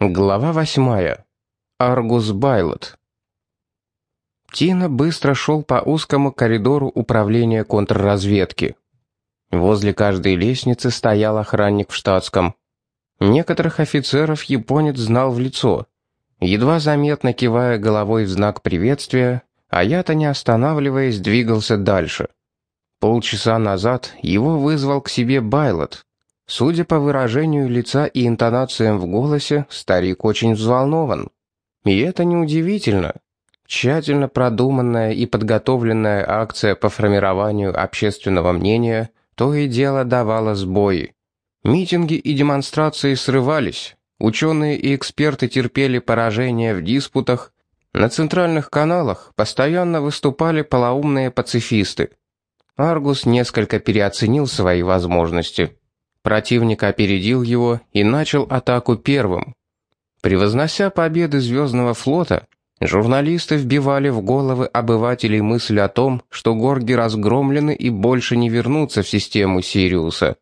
Глава восьмая. Аргус Байлот. Тина быстро шел по узкому коридору управления контрразведки. Возле каждой лестницы стоял охранник в штатском. Некоторых офицеров японец знал в лицо. Едва заметно кивая головой в знак приветствия, а я-то не останавливаясь двигался дальше. Полчаса назад его вызвал к себе Байлот, Судя по выражению лица и интонациям в голосе, старик очень взволнован. И это неудивительно. Тщательно продуманная и подготовленная акция по формированию общественного мнения то и дело давала сбои. Митинги и демонстрации срывались, ученые и эксперты терпели поражение в диспутах, на центральных каналах постоянно выступали полоумные пацифисты. Аргус несколько переоценил свои возможности. Противник опередил его и начал атаку первым. Превознося победы Звездного флота, журналисты вбивали в головы обывателей мысль о том, что горги разгромлены и больше не вернутся в систему Сириуса.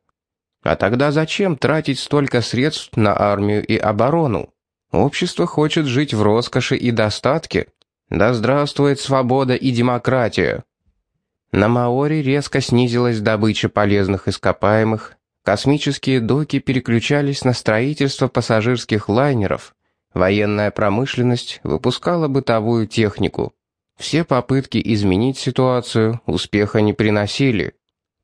А тогда зачем тратить столько средств на армию и оборону? Общество хочет жить в роскоши и достатке. Да здравствует свобода и демократия. На Маори резко снизилась добыча полезных ископаемых, Космические доки переключались на строительство пассажирских лайнеров. Военная промышленность выпускала бытовую технику. Все попытки изменить ситуацию успеха не приносили.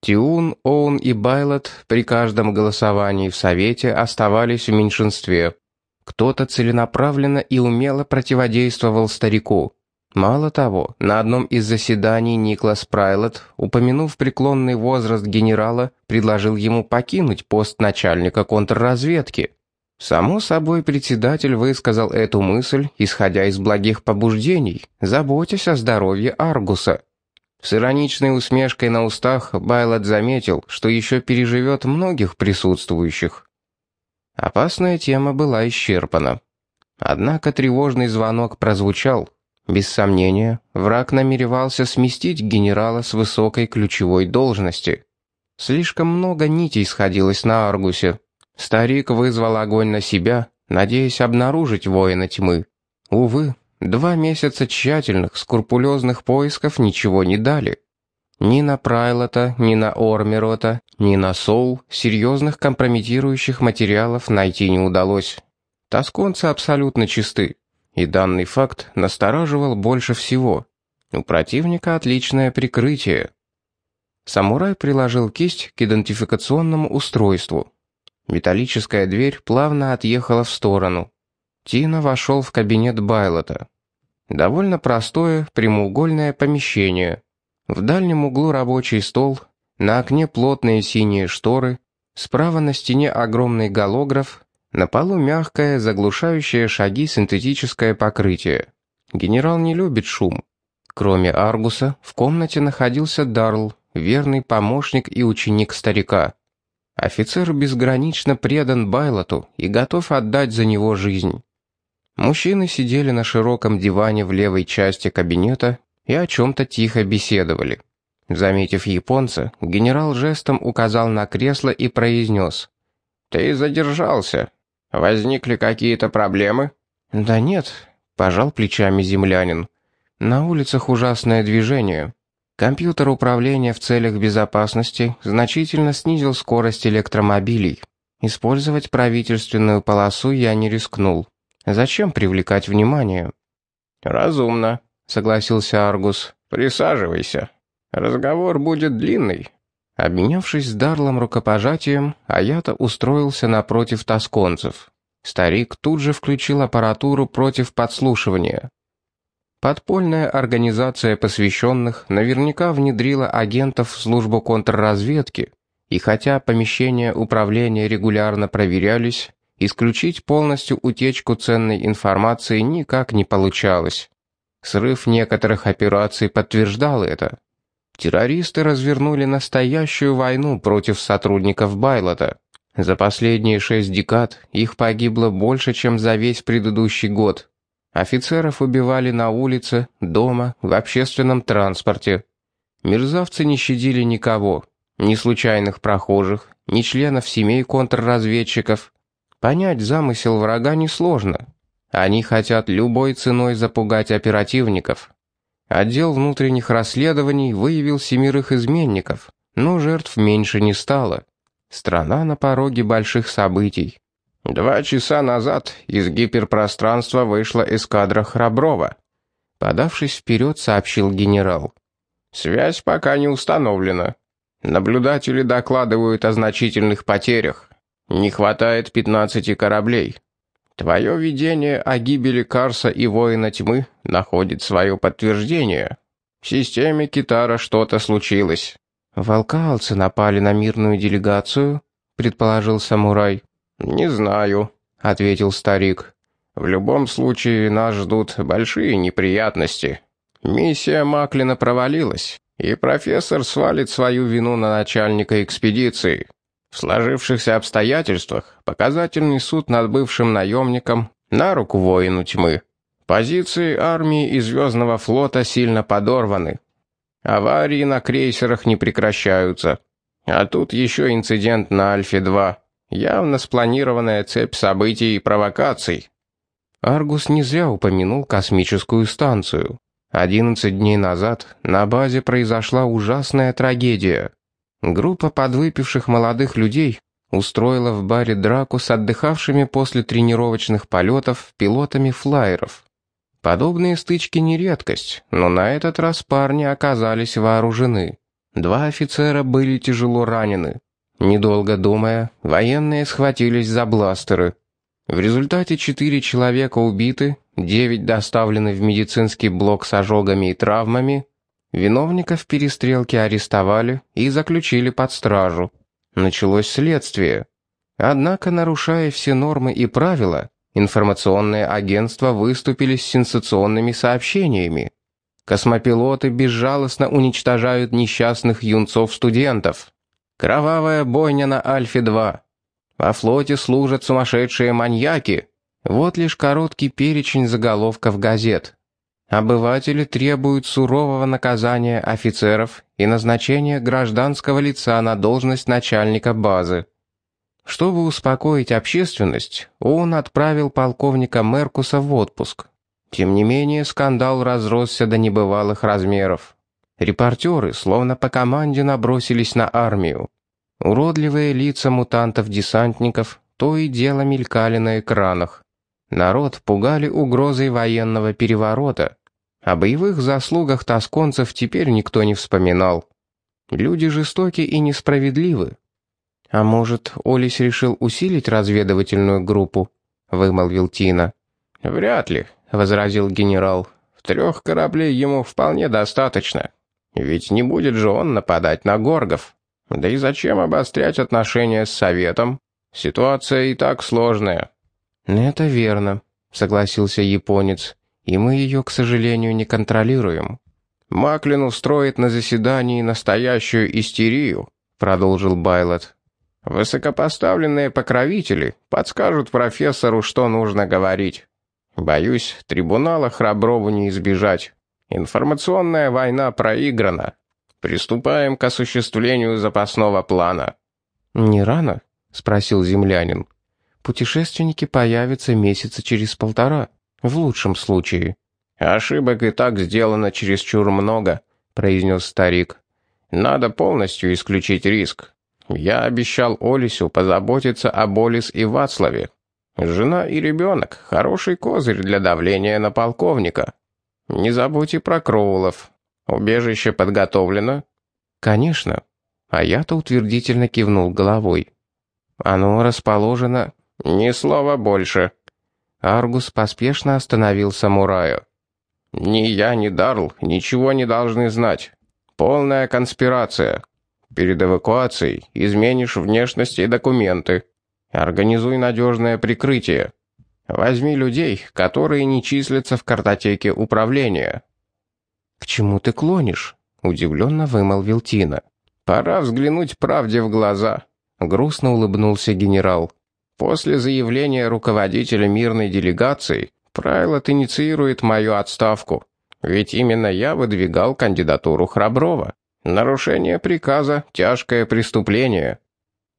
Тиун, Оун и Байлот при каждом голосовании в Совете оставались в меньшинстве. Кто-то целенаправленно и умело противодействовал старику. Мало того, на одном из заседаний Никлас Прайлот, упомянув преклонный возраст генерала, предложил ему покинуть пост начальника контрразведки. Само собой, председатель высказал эту мысль, исходя из благих побуждений, заботясь о здоровье Аргуса. С ироничной усмешкой на устах Байлот заметил, что еще переживет многих присутствующих. Опасная тема была исчерпана. Однако тревожный звонок прозвучал, без сомнения, враг намеревался сместить генерала с высокой ключевой должности. Слишком много нитей сходилось на Аргусе. Старик вызвал огонь на себя, надеясь обнаружить воина тьмы. Увы, два месяца тщательных, скрупулезных поисков ничего не дали. Ни на Прайлота, ни на Ормерота, ни на Соул серьезных компрометирующих материалов найти не удалось. Тосконцы абсолютно чисты. И данный факт настораживал больше всего. У противника отличное прикрытие. Самурай приложил кисть к идентификационному устройству. Металлическая дверь плавно отъехала в сторону. Тина вошел в кабинет Байлота. Довольно простое прямоугольное помещение. В дальнем углу рабочий стол, на окне плотные синие шторы, справа на стене огромный голограф, на полу мягкое, заглушающее шаги синтетическое покрытие. Генерал не любит шум. Кроме Аргуса, в комнате находился Дарл, верный помощник и ученик старика. Офицер безгранично предан Байлоту и готов отдать за него жизнь. Мужчины сидели на широком диване в левой части кабинета и о чем-то тихо беседовали. Заметив японца, генерал жестом указал на кресло и произнес. «Ты задержался. Возникли какие-то проблемы? Да нет, пожал плечами землянин. На улицах ужасное движение. Компьютер управления в целях безопасности значительно снизил скорость электромобилей. Использовать правительственную полосу я не рискнул. Зачем привлекать внимание? Разумно, согласился Аргус. Присаживайся. Разговор будет длинный. Обменявшись с Дарлом рукопожатием, Аята устроился напротив тосконцев. Старик тут же включил аппаратуру против подслушивания. Подпольная организация посвященных наверняка внедрила агентов в службу контрразведки, и хотя помещения управления регулярно проверялись, исключить полностью утечку ценной информации никак не получалось. Срыв некоторых операций подтверждал это. Террористы развернули настоящую войну против сотрудников Байлота. За последние шесть декад их погибло больше, чем за весь предыдущий год. Офицеров убивали на улице, дома, в общественном транспорте. Мерзавцы не щадили никого, ни случайных прохожих, ни членов семей контрразведчиков. Понять замысел врага несложно. Они хотят любой ценой запугать оперативников. Отдел внутренних расследований выявил семерых изменников, но жертв меньше не стало. Страна на пороге больших событий. Два часа назад из гиперпространства вышла эскадра Храброва. Подавшись вперед, сообщил генерал. Связь пока не установлена. Наблюдатели докладывают о значительных потерях. Не хватает 15 кораблей. Твое видение о гибели Карса и Воина Тьмы находит свое подтверждение. В системе Китара что-то случилось. «Волкалцы напали на мирную делегацию?» — предположил самурай. «Не знаю», — ответил старик. «В любом случае нас ждут большие неприятности. Миссия Маклина провалилась, и профессор свалит свою вину на начальника экспедиции. В сложившихся обстоятельствах показательный суд над бывшим наемником на руку воину тьмы. Позиции армии и Звездного флота сильно подорваны, Аварии на крейсерах не прекращаются. А тут еще инцидент на Альфе-2. Явно спланированная цепь событий и провокаций. Аргус не зря упомянул космическую станцию. 11 дней назад на базе произошла ужасная трагедия. Группа подвыпивших молодых людей устроила в баре драку с отдыхавшими после тренировочных полетов пилотами флайеров. Подобные стычки не редкость, но на этот раз парни оказались вооружены. Два офицера были тяжело ранены. Недолго думая, военные схватились за бластеры. В результате четыре человека убиты, девять доставлены в медицинский блок с ожогами и травмами. Виновников перестрелки арестовали и заключили под стражу. Началось следствие. Однако, нарушая все нормы и правила, Информационные агентства выступили с сенсационными сообщениями. Космопилоты безжалостно уничтожают несчастных юнцов-студентов. Кровавая бойня на Альфе-2. Во флоте служат сумасшедшие маньяки. Вот лишь короткий перечень заголовков газет. Обыватели требуют сурового наказания офицеров и назначения гражданского лица на должность начальника базы. Чтобы успокоить общественность, он отправил полковника Меркуса в отпуск. Тем не менее, скандал разросся до небывалых размеров. Репортеры, словно по команде, набросились на армию. Уродливые лица мутантов-десантников то и дело мелькали на экранах. Народ пугали угрозой военного переворота. О боевых заслугах тосконцев теперь никто не вспоминал. Люди жестоки и несправедливы, «А может, Олис решил усилить разведывательную группу?» — вымолвил Тина. «Вряд ли», — возразил генерал. «В трех кораблей ему вполне достаточно. Ведь не будет же он нападать на горгов. Да и зачем обострять отношения с Советом? Ситуация и так сложная». «Это верно», — согласился японец. «И мы ее, к сожалению, не контролируем». «Маклин устроит на заседании настоящую истерию», — продолжил Байлот. Высокопоставленные покровители подскажут профессору, что нужно говорить. Боюсь, трибунала Храброву не избежать. Информационная война проиграна. Приступаем к осуществлению запасного плана». «Не рано?» — спросил землянин. «Путешественники появятся месяца через полтора, в лучшем случае». «Ошибок и так сделано чересчур много», — произнес старик. «Надо полностью исключить риск. Я обещал Олесю позаботиться о Болис и Вацлаве. Жена и ребенок — хороший козырь для давления на полковника. Не забудьте про Кроулов. Убежище подготовлено?» «Конечно». А я-то утвердительно кивнул головой. «Оно расположено...» «Ни слова больше». Аргус поспешно остановил самурая. «Ни я, ни Дарл ничего не должны знать. Полная конспирация. Перед эвакуацией изменишь внешность и документы. Организуй надежное прикрытие. Возьми людей, которые не числятся в картотеке управления». «К чему ты клонишь?» — удивленно вымолвил Тина. «Пора взглянуть правде в глаза», — грустно улыбнулся генерал. «После заявления руководителя мирной делегации Прайлот инициирует мою отставку, ведь именно я выдвигал кандидатуру Храброва. Нарушение приказа – тяжкое преступление.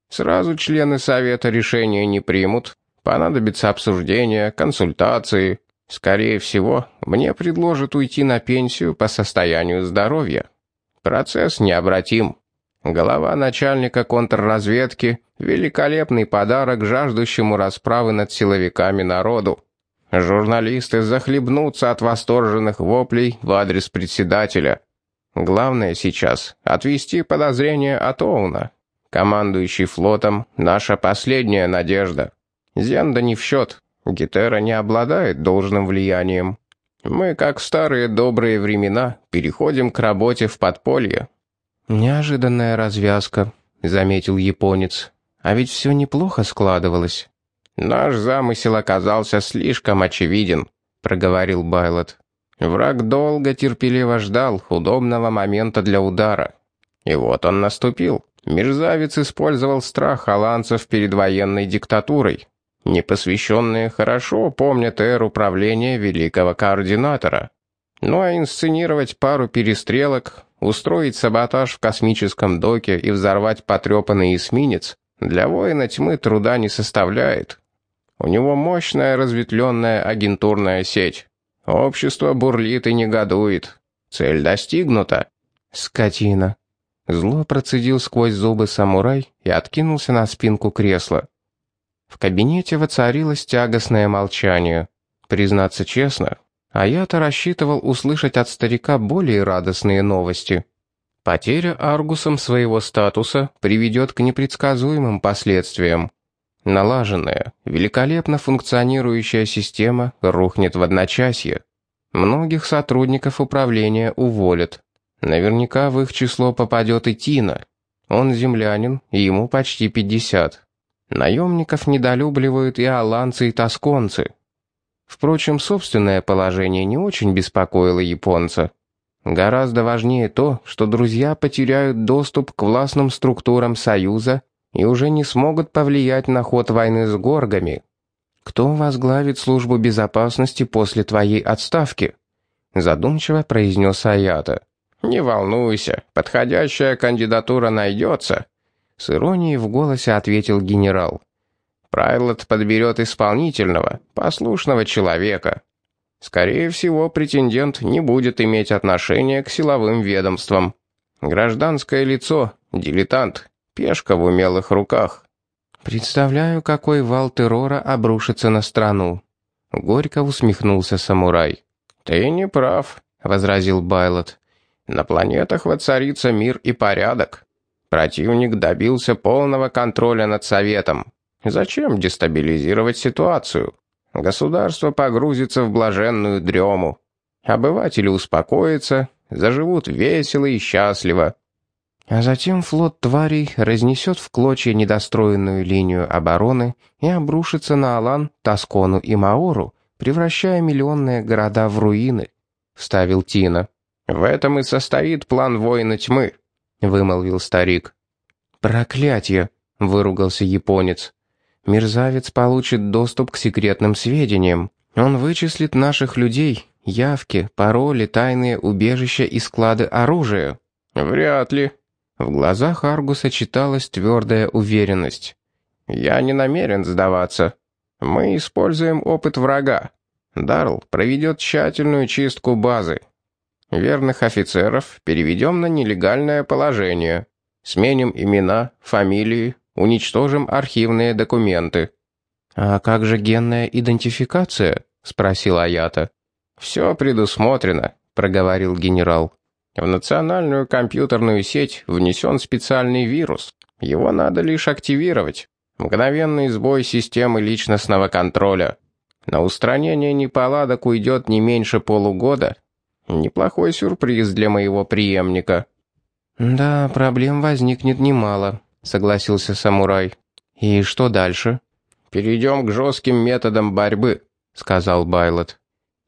Сразу члены совета решения не примут, Понадобится обсуждение, консультации. Скорее всего, мне предложат уйти на пенсию по состоянию здоровья. Процесс необратим. Голова начальника контрразведки — великолепный подарок жаждущему расправы над силовиками народу. Журналисты захлебнутся от восторженных воплей в адрес председателя. Главное сейчас — отвести подозрения от Оуна. Командующий флотом — наша последняя надежда. Зенда не в счет. Гетера не обладает должным влиянием. Мы, как в старые добрые времена, переходим к работе в подполье. «Неожиданная развязка», — заметил японец. «А ведь все неплохо складывалось». «Наш замысел оказался слишком очевиден», — проговорил Байлот. «Враг долго терпеливо ждал удобного момента для удара. И вот он наступил. Мерзавец использовал страх аланцев перед военной диктатурой. Непосвященные хорошо помнят эру правления великого координатора. Ну а инсценировать пару перестрелок, устроить саботаж в космическом доке и взорвать потрепанный эсминец для воина тьмы труда не составляет. У него мощная разветвленная агентурная сеть. Общество бурлит и негодует. Цель достигнута. Скотина. Зло процедил сквозь зубы самурай и откинулся на спинку кресла. В кабинете воцарилось тягостное молчание. Признаться честно, а я-то рассчитывал услышать от старика более радостные новости. Потеря Аргусом своего статуса приведет к непредсказуемым последствиям. Налаженная, великолепно функционирующая система рухнет в одночасье. Многих сотрудников управления уволят. Наверняка в их число попадет и Тина. Он землянин, и ему почти 50. Наемников недолюбливают и аланцы, и тосконцы. Впрочем, собственное положение не очень беспокоило японца. Гораздо важнее то, что друзья потеряют доступ к властным структурам Союза и уже не смогут повлиять на ход войны с горгами. «Кто возглавит службу безопасности после твоей отставки?» Задумчиво произнес Аята. «Не волнуйся, подходящая кандидатура найдется», с иронией в голосе ответил генерал. Прайлот подберет исполнительного, послушного человека. Скорее всего, претендент не будет иметь отношения к силовым ведомствам. Гражданское лицо, дилетант, пешка в умелых руках. Представляю, какой вал террора обрушится на страну. Горько усмехнулся самурай. Ты не прав, возразил Байлот. На планетах воцарится мир и порядок. Противник добился полного контроля над Советом. Зачем дестабилизировать ситуацию? Государство погрузится в блаженную дрему. Обыватели успокоятся, заживут весело и счастливо. А затем флот тварей разнесет в клочья недостроенную линию обороны и обрушится на Алан, Тоскону и Маору, превращая миллионные города в руины», — вставил Тина. «В этом и состоит план воина тьмы», вымолвил старик. «Проклятье!» — выругался японец. «Мерзавец получит доступ к секретным сведениям. Он вычислит наших людей, явки, пароли, тайные убежища и склады оружия». «Вряд ли». В глазах Аргуса читалась твердая уверенность. «Я не намерен сдаваться. Мы используем опыт врага. Дарл проведет тщательную чистку базы. Верных офицеров переведем на нелегальное положение. Сменим имена, фамилии, уничтожим архивные документы». «А как же генная идентификация?» — спросил Аята. «Все предусмотрено», — проговорил генерал. «В национальную компьютерную сеть внесен специальный вирус. Его надо лишь активировать. Мгновенный сбой системы личностного контроля. На устранение неполадок уйдет не меньше полугода, Неплохой сюрприз для моего преемника». «Да, проблем возникнет немало», — согласился самурай. «И что дальше?» «Перейдем к жестким методам борьбы», — сказал Байлот.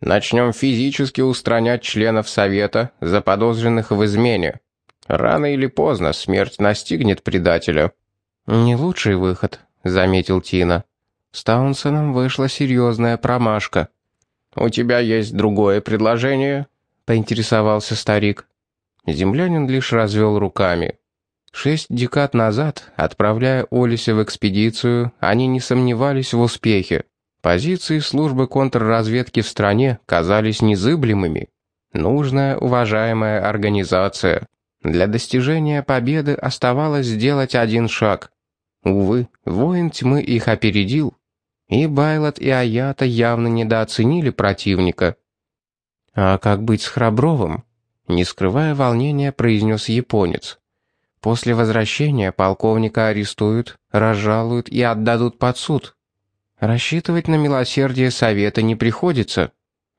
«Начнем физически устранять членов Совета, заподозренных в измене. Рано или поздно смерть настигнет предателя». «Не лучший выход», — заметил Тина. «С Таунсоном вышла серьезная промашка». «У тебя есть другое предложение?» — поинтересовался старик. Землянин лишь развел руками. Шесть декад назад, отправляя Олиса в экспедицию, они не сомневались в успехе. Позиции службы контрразведки в стране казались незыблемыми. Нужная, уважаемая организация. Для достижения победы оставалось сделать один шаг. Увы, воин тьмы их опередил. И Байлот, и Аята явно недооценили противника. «А как быть с Храбровым?» Не скрывая волнения, произнес японец. После возвращения полковника арестуют, разжалуют и отдадут под суд. Рассчитывать на милосердие совета не приходится.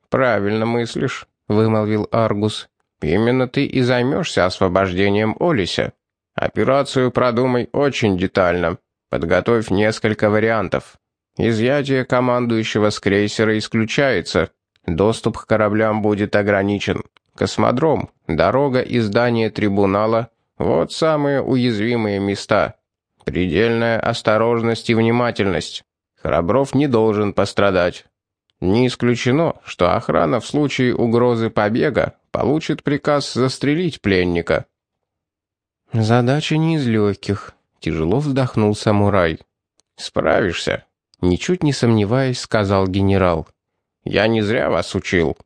Правильно мыслишь, вымолвил Аргус. Именно ты и займешься освобождением Олися. Операцию продумай очень детально. Подготовь несколько вариантов. Изъятие командующего с крейсера исключается. Доступ к кораблям будет ограничен. Космодром, дорога и здание трибунала вот самые уязвимые места. Предельная осторожность и внимательность. Храбров не должен пострадать. Не исключено, что охрана в случае угрозы побега получит приказ застрелить пленника. «Задача не из легких», — тяжело вздохнул самурай. «Справишься», — ничуть не сомневаясь, сказал генерал. «Я не зря вас учил».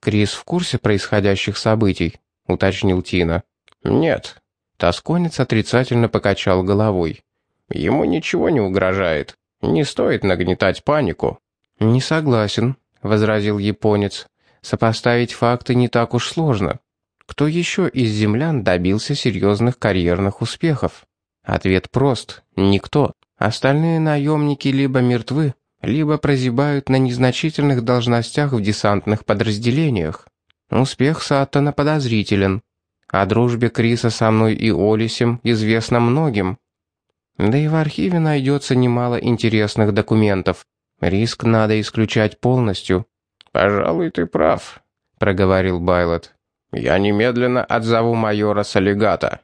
«Крис в курсе происходящих событий?» — уточнил Тина. «Нет, Тосконец отрицательно покачал головой. «Ему ничего не угрожает. Не стоит нагнетать панику». «Не согласен», — возразил японец. «Сопоставить факты не так уж сложно. Кто еще из землян добился серьезных карьерных успехов?» Ответ прост — никто. Остальные наемники либо мертвы, либо прозябают на незначительных должностях в десантных подразделениях. Успех Саттона подозрителен. О дружбе Криса со мной и Олисем известно многим. Да и в архиве найдется немало интересных документов. Риск надо исключать полностью». «Пожалуй, ты прав», — проговорил Байлот. «Я немедленно отзову майора Солигата.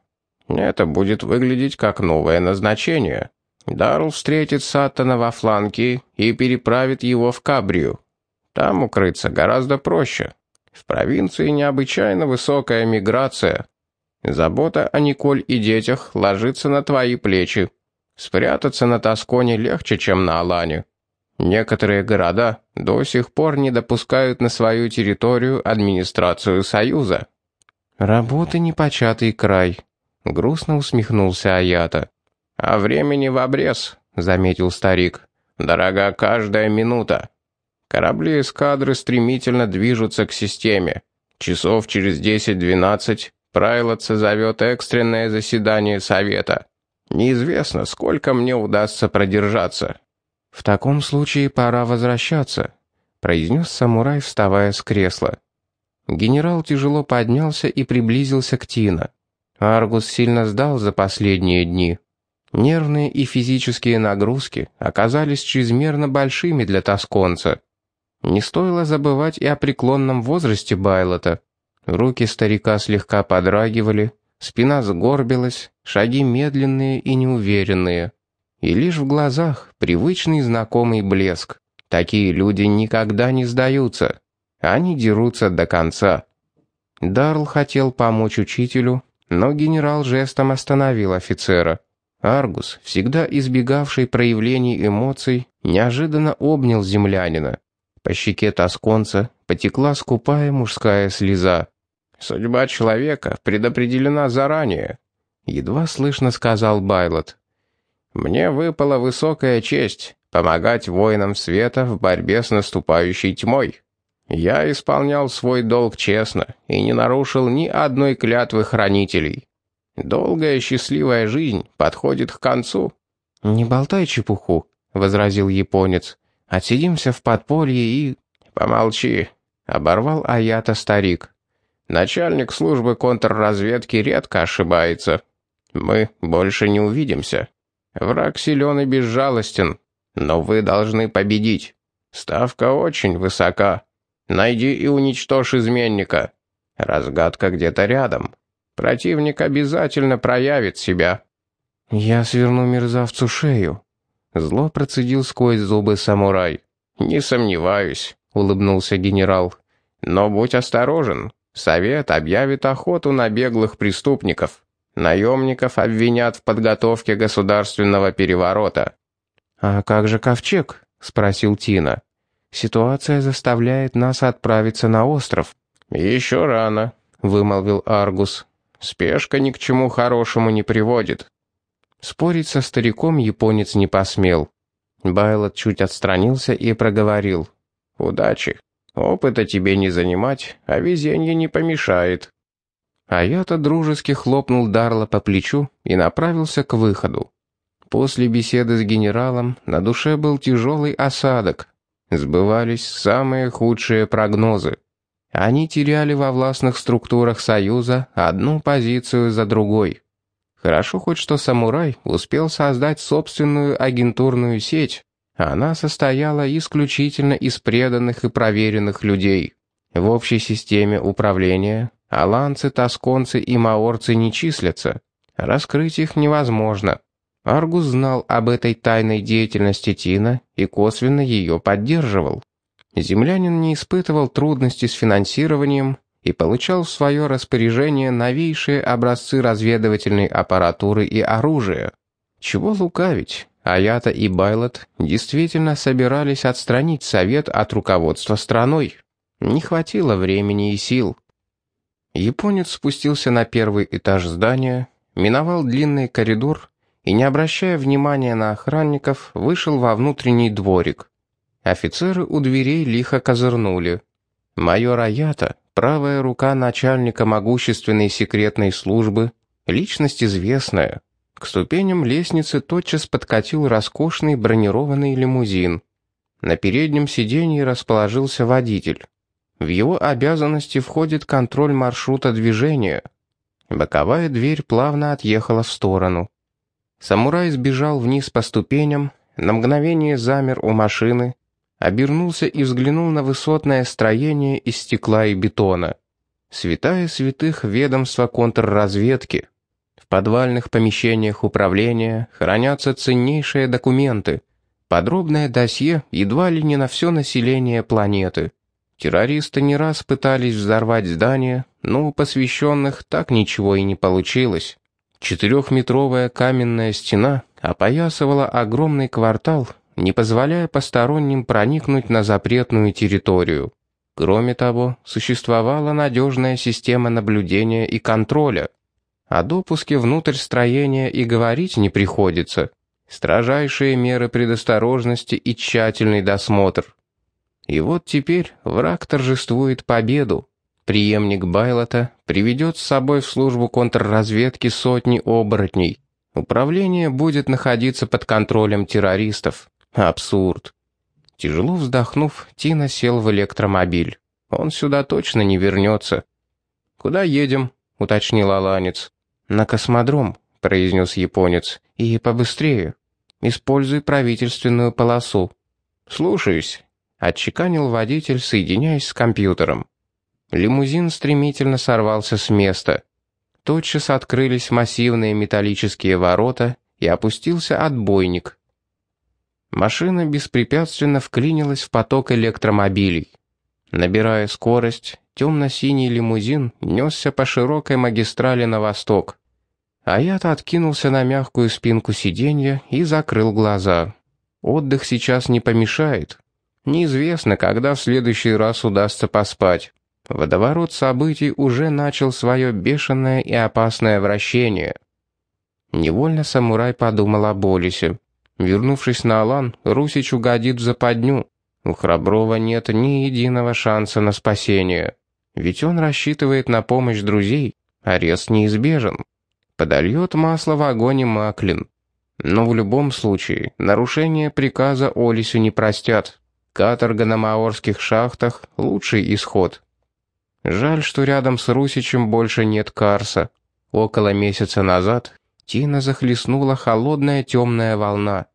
Это будет выглядеть как новое назначение. Дарл встретит Саттона во фланке и переправит его в Кабрию. Там укрыться гораздо проще. В провинции необычайно высокая миграция. Забота о Николь и детях ложится на твои плечи. Спрятаться на Тосконе легче, чем на Алане. Некоторые города до сих пор не допускают на свою территорию администрацию Союза. «Работы непочатый край», — грустно усмехнулся Аята. «А времени в обрез», — заметил старик. «Дорога каждая минута. Корабли эскадры стремительно движутся к системе. Часов через 10-12 Прайлот созовет экстренное заседание совета. Неизвестно, сколько мне удастся продержаться. В таком случае пора возвращаться, произнес самурай, вставая с кресла. Генерал тяжело поднялся и приблизился к Тина. Аргус сильно сдал за последние дни. Нервные и физические нагрузки оказались чрезмерно большими для тосконца. Не стоило забывать и о преклонном возрасте Байлота. Руки старика слегка подрагивали, спина сгорбилась, шаги медленные и неуверенные. И лишь в глазах привычный знакомый блеск. Такие люди никогда не сдаются. Они дерутся до конца. Дарл хотел помочь учителю, но генерал жестом остановил офицера. Аргус, всегда избегавший проявлений эмоций, неожиданно обнял землянина. По щеке тосконца потекла скупая мужская слеза. «Судьба человека предопределена заранее», — едва слышно сказал Байлот. «Мне выпала высокая честь помогать воинам света в борьбе с наступающей тьмой. Я исполнял свой долг честно и не нарушил ни одной клятвы хранителей. Долгая счастливая жизнь подходит к концу». «Не болтай чепуху», — возразил японец. Отсидимся в подполье и...» «Помолчи», — оборвал Аята старик. «Начальник службы контрразведки редко ошибается. Мы больше не увидимся. Враг силен и безжалостен, но вы должны победить. Ставка очень высока. Найди и уничтожь изменника. Разгадка где-то рядом. Противник обязательно проявит себя». «Я сверну мерзавцу шею», Зло процедил сквозь зубы самурай. «Не сомневаюсь», — улыбнулся генерал. «Но будь осторожен. Совет объявит охоту на беглых преступников. Наемников обвинят в подготовке государственного переворота». «А как же ковчег?» — спросил Тина. «Ситуация заставляет нас отправиться на остров». «Еще рано», — вымолвил Аргус. «Спешка ни к чему хорошему не приводит». Спорить со стариком японец не посмел. Байлот чуть отстранился и проговорил. «Удачи. Опыта тебе не занимать, а везенье не помешает». А я-то дружески хлопнул Дарла по плечу и направился к выходу. После беседы с генералом на душе был тяжелый осадок. Сбывались самые худшие прогнозы. Они теряли во властных структурах Союза одну позицию за другой. Хорошо хоть что самурай успел создать собственную агентурную сеть. Она состояла исключительно из преданных и проверенных людей. В общей системе управления аланцы, тосконцы и маорцы не числятся. Раскрыть их невозможно. Аргус знал об этой тайной деятельности Тина и косвенно ее поддерживал. Землянин не испытывал трудностей с финансированием и получал в свое распоряжение новейшие образцы разведывательной аппаратуры и оружия. Чего лукавить, Аята и Байлот действительно собирались отстранить Совет от руководства страной. Не хватило времени и сил. Японец спустился на первый этаж здания, миновал длинный коридор и, не обращая внимания на охранников, вышел во внутренний дворик. Офицеры у дверей лихо козырнули. Майор Аята, правая рука начальника могущественной секретной службы, личность известная. К ступеням лестницы тотчас подкатил роскошный бронированный лимузин. На переднем сиденье расположился водитель. В его обязанности входит контроль маршрута движения. Боковая дверь плавно отъехала в сторону. Самурай сбежал вниз по ступеням, на мгновение замер у машины, обернулся и взглянул на высотное строение из стекла и бетона. Святая святых ведомства контрразведки. В подвальных помещениях управления хранятся ценнейшие документы, подробное досье едва ли не на все население планеты. Террористы не раз пытались взорвать здание, но у посвященных так ничего и не получилось. Четырехметровая каменная стена опоясывала огромный квартал, не позволяя посторонним проникнуть на запретную территорию. Кроме того, существовала надежная система наблюдения и контроля. О допуске внутрь строения и говорить не приходится. Строжайшие меры предосторожности и тщательный досмотр. И вот теперь враг торжествует победу. Приемник Байлота приведет с собой в службу контрразведки сотни оборотней. Управление будет находиться под контролем террористов. Абсурд. Тяжело вздохнув, Тина сел в электромобиль. Он сюда точно не вернется. «Куда едем?» — уточнил Аланец. «На космодром», — произнес японец. «И побыстрее. Используй правительственную полосу». «Слушаюсь», — отчеканил водитель, соединяясь с компьютером. Лимузин стремительно сорвался с места. Тотчас открылись массивные металлические ворота и опустился отбойник. Машина беспрепятственно вклинилась в поток электромобилей. Набирая скорость, темно-синий лимузин несся по широкой магистрали на восток. А я-то откинулся на мягкую спинку сиденья и закрыл глаза. Отдых сейчас не помешает. Неизвестно, когда в следующий раз удастся поспать. Водоворот событий уже начал свое бешеное и опасное вращение. Невольно самурай подумал о Болисе. Вернувшись на Алан, Русич угодит в западню. У Храброва нет ни единого шанса на спасение. Ведь он рассчитывает на помощь друзей. Арест неизбежен. Подольет масло в огонь Маклин. Но в любом случае, нарушение приказа Олисю не простят. Каторга на маорских шахтах — лучший исход. Жаль, что рядом с Русичем больше нет Карса. Около месяца назад Тина захлестнула холодная темная волна.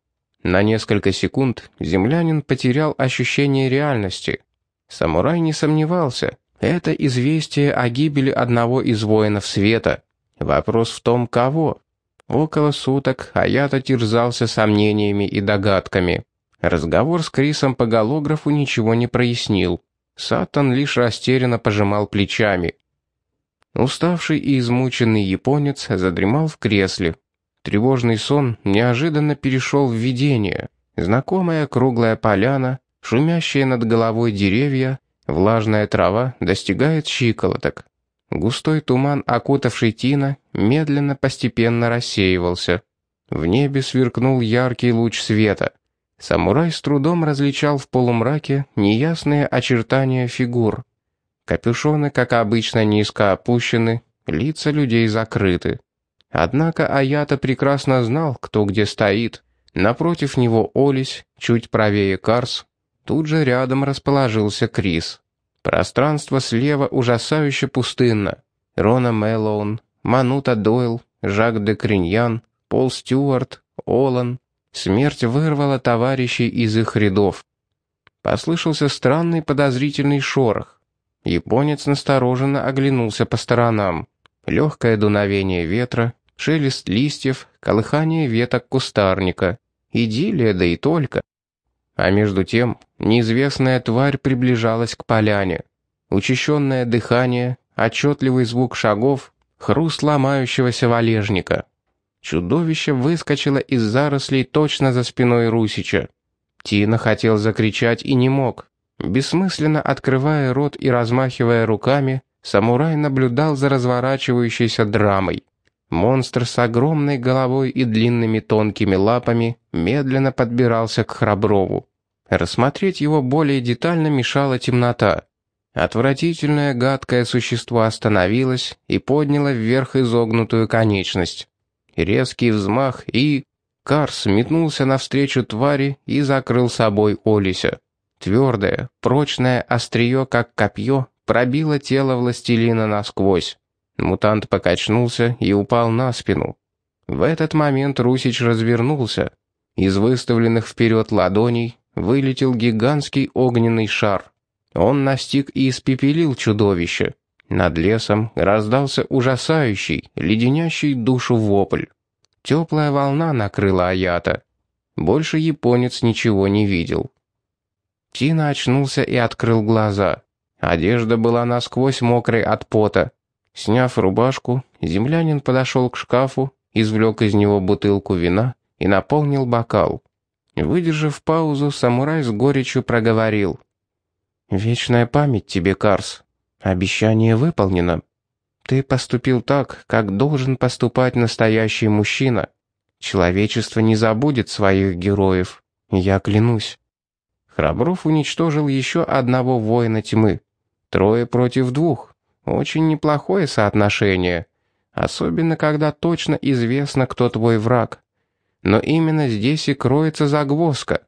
На несколько секунд землянин потерял ощущение реальности. Самурай не сомневался. Это известие о гибели одного из воинов света. Вопрос в том, кого. Около суток Аята терзался сомнениями и догадками. Разговор с Крисом по голографу ничего не прояснил. Сатан лишь растерянно пожимал плечами. Уставший и измученный японец задремал в кресле. Тревожный сон неожиданно перешел в видение. Знакомая круглая поляна, шумящие над головой деревья, влажная трава достигает щиколоток. Густой туман, окутавший Тина, медленно, постепенно рассеивался. В небе сверкнул яркий луч света. Самурай с трудом различал в полумраке неясные очертания фигур. Капюшоны, как обычно, низко опущены, лица людей закрыты. Однако Аята прекрасно знал, кто где стоит. Напротив него Олесь, чуть правее Карс. Тут же рядом расположился Крис. Пространство слева ужасающе пустынно. Рона Мэллоун, Манута Дойл, Жак де Криньян, Пол Стюарт, Олан. Смерть вырвала товарищей из их рядов. Послышался странный подозрительный шорох. Японец настороженно оглянулся по сторонам. Легкое дуновение ветра, шелест листьев, колыхание веток кустарника. Идиллия, да и только. А между тем, неизвестная тварь приближалась к поляне. Учащенное дыхание, отчетливый звук шагов, хруст ломающегося валежника. Чудовище выскочило из зарослей точно за спиной Русича. Тина хотел закричать и не мог. Бессмысленно открывая рот и размахивая руками, самурай наблюдал за разворачивающейся драмой. Монстр с огромной головой и длинными тонкими лапами медленно подбирался к Храброву. Рассмотреть его более детально мешала темнота. Отвратительное гадкое существо остановилось и подняло вверх изогнутую конечность. Резкий взмах и... Карс метнулся навстречу твари и закрыл собой Олися. Твердое, прочное острие, как копье, пробило тело властелина насквозь. Мутант покачнулся и упал на спину. В этот момент Русич развернулся. Из выставленных вперед ладоней вылетел гигантский огненный шар. Он настиг и испепелил чудовище. Над лесом раздался ужасающий, леденящий душу вопль. Теплая волна накрыла Аята. Больше японец ничего не видел. Тина очнулся и открыл глаза. Одежда была насквозь мокрой от пота. Сняв рубашку, землянин подошел к шкафу, извлек из него бутылку вина и наполнил бокал. Выдержав паузу, самурай с горечью проговорил. «Вечная память тебе, Карс. Обещание выполнено. Ты поступил так, как должен поступать настоящий мужчина. Человечество не забудет своих героев. Я клянусь». Храбров уничтожил еще одного воина тьмы. Трое против двух. Очень неплохое соотношение, особенно когда точно известно, кто твой враг. Но именно здесь и кроется загвоздка.